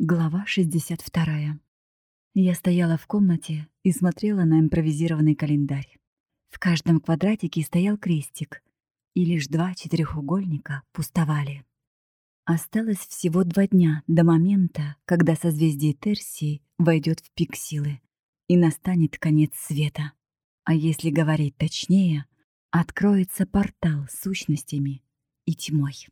Глава 62. Я стояла в комнате и смотрела на импровизированный календарь. В каждом квадратике стоял крестик, и лишь два четырехугольника пустовали. Осталось всего два дня до момента, когда созвездие Терсии войдет в пик силы, и настанет конец света. А если говорить точнее, откроется портал с сущностями и тьмой.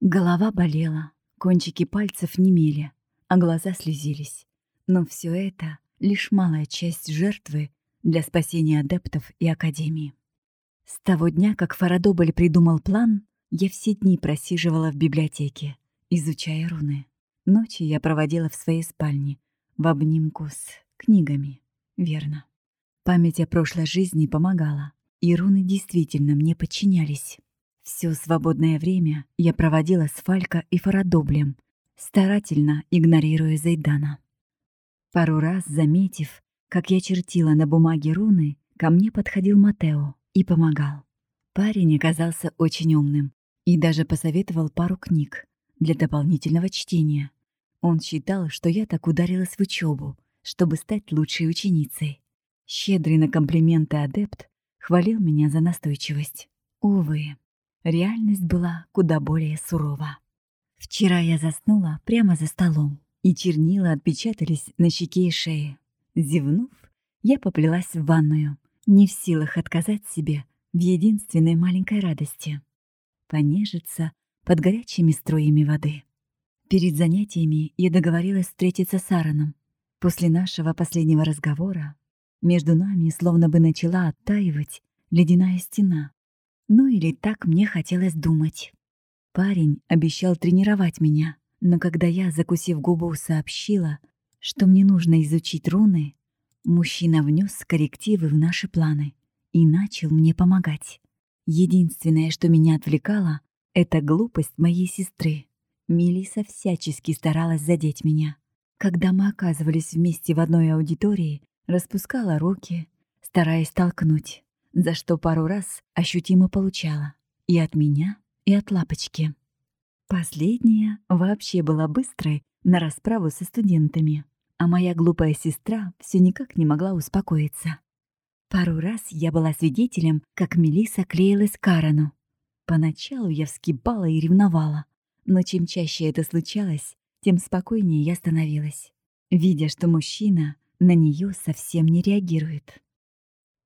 Голова болела, кончики пальцев немели, а глаза слезились. Но все это — лишь малая часть жертвы для спасения адептов и Академии. С того дня, как Фарадобль придумал план, я все дни просиживала в библиотеке, изучая руны. Ночи я проводила в своей спальне, в обнимку с книгами. Верно. Память о прошлой жизни помогала, и руны действительно мне подчинялись. Все свободное время я проводила с Фалько и Фарадоблем — старательно игнорируя Зайдана. Пару раз заметив, как я чертила на бумаге руны, ко мне подходил Матео и помогал. Парень оказался очень умным и даже посоветовал пару книг для дополнительного чтения. Он считал, что я так ударилась в учебу, чтобы стать лучшей ученицей. Щедрый на комплименты адепт хвалил меня за настойчивость. Увы, реальность была куда более сурова. Вчера я заснула прямо за столом, и чернила отпечатались на щеке и шее. Зевнув, я поплелась в ванную, не в силах отказать себе в единственной маленькой радости — понежиться под горячими струями воды. Перед занятиями я договорилась встретиться с Аароном. После нашего последнего разговора между нами словно бы начала оттаивать ледяная стена. Ну или так мне хотелось думать. Парень обещал тренировать меня, но когда я, закусив губу, сообщила, что мне нужно изучить руны, мужчина внес коррективы в наши планы и начал мне помогать. Единственное, что меня отвлекало, это глупость моей сестры. Мелиса всячески старалась задеть меня. Когда мы оказывались вместе в одной аудитории, распускала руки, стараясь толкнуть, за что пару раз ощутимо получала. И от меня, и от лапочки. Последняя вообще была быстрой на расправу со студентами, а моя глупая сестра все никак не могла успокоиться. Пару раз я была свидетелем, как Мелиса клеилась к Карану. Поначалу я вскипала и ревновала, но чем чаще это случалось, тем спокойнее я становилась, видя, что мужчина на нее совсем не реагирует.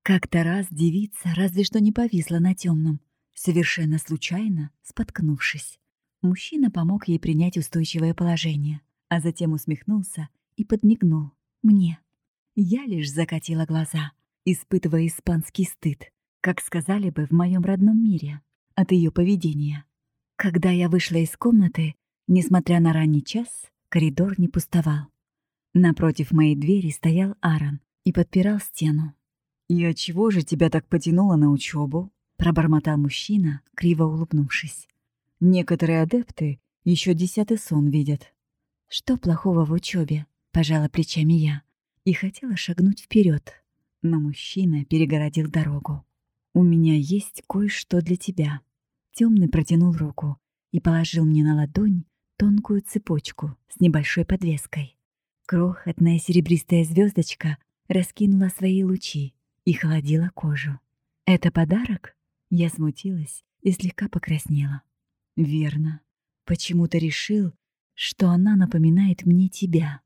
Как-то раз девица разве что не повисла на темном, совершенно случайно споткнувшись. Мужчина помог ей принять устойчивое положение, а затем усмехнулся и подмигнул мне. Я лишь закатила глаза, испытывая испанский стыд, как сказали бы в моем родном мире, от ее поведения. Когда я вышла из комнаты, несмотря на ранний час, коридор не пустовал. Напротив моей двери стоял Аарон и подпирал стену. «И от чего же тебя так потянуло на учебу? Пробормотал мужчина, криво улыбнувшись. Некоторые адепты еще десятый сон видят. Что плохого в учебе? пожала плечами я и хотела шагнуть вперед, но мужчина перегородил дорогу. У меня есть кое-что для тебя. Темный протянул руку и положил мне на ладонь тонкую цепочку с небольшой подвеской. Крохотная серебристая звездочка раскинула свои лучи и холодила кожу. «Это подарок?» Я смутилась и слегка покраснела. «Верно. Почему-то решил, что она напоминает мне тебя».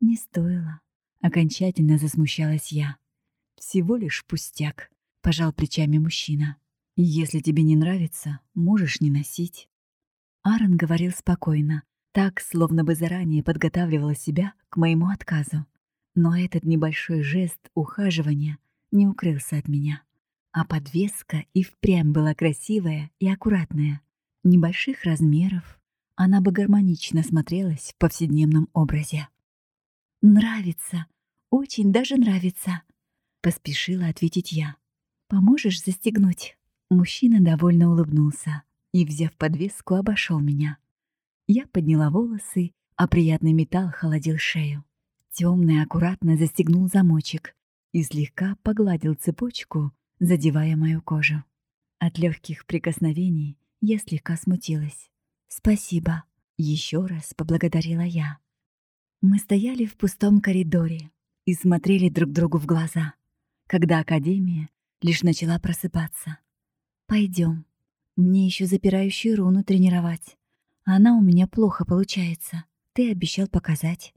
«Не стоило». Окончательно засмущалась я. «Всего лишь пустяк», — пожал плечами мужчина. «Если тебе не нравится, можешь не носить». Аарон говорил спокойно, так, словно бы заранее подготавливала себя к моему отказу. Но этот небольшой жест ухаживания не укрылся от меня. А подвеска и впрямь была красивая и аккуратная. Небольших размеров, она бы гармонично смотрелась в повседневном образе. «Нравится, очень даже нравится», — поспешила ответить я. «Поможешь застегнуть?» Мужчина довольно улыбнулся и, взяв подвеску, обошел меня. Я подняла волосы, а приятный металл холодил шею. Темный аккуратно застегнул замочек и слегка погладил цепочку, задевая мою кожу. От легких прикосновений я слегка смутилась. «Спасибо», — еще раз поблагодарила я. Мы стояли в пустом коридоре и смотрели друг другу в глаза, когда Академия лишь начала просыпаться. Пойдем, мне еще запирающую руну тренировать. Она у меня плохо получается. Ты обещал показать.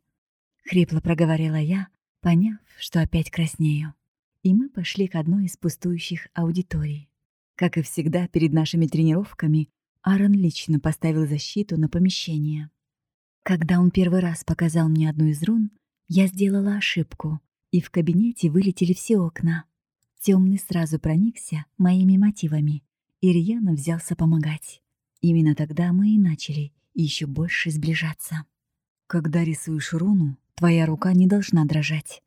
Хрипло проговорила я, поняв, что опять краснею. И мы пошли к одной из пустующих аудиторий. Как и всегда, перед нашими тренировками Аарон лично поставил защиту на помещение. Когда он первый раз показал мне одну из рун, я сделала ошибку, и в кабинете вылетели все окна. Темный сразу проникся моими мотивами и рьяно взялся помогать. Именно тогда мы и начали еще больше сближаться. Когда рисуешь руну, твоя рука не должна дрожать.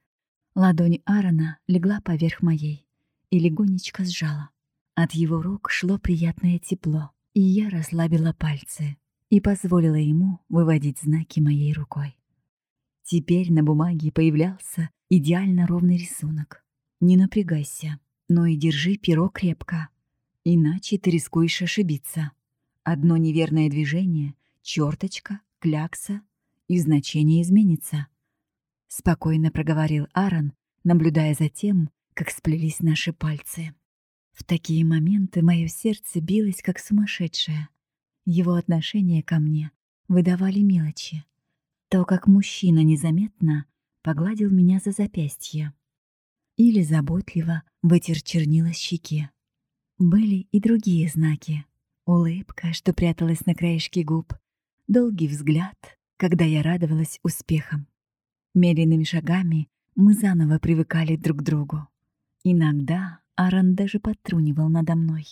Ладонь Аарона легла поверх моей и легонечко сжала. От его рук шло приятное тепло, и я расслабила пальцы и позволила ему выводить знаки моей рукой. Теперь на бумаге появлялся идеально ровный рисунок. Не напрягайся, но и держи перо крепко, иначе ты рискуешь ошибиться. Одно неверное движение, черточка, клякса, и значение изменится. Спокойно проговорил Аарон, наблюдая за тем, как сплелись наши пальцы. В такие моменты мое сердце билось как сумасшедшее. Его отношение ко мне выдавали мелочи. То, как мужчина незаметно погладил меня за запястье или заботливо вытер чернила щеке. Были и другие знаки. Улыбка, что пряталась на краешке губ, долгий взгляд, когда я радовалась успехам. Медленными шагами мы заново привыкали друг к другу. Иногда Аарон даже подтрунивал надо мной.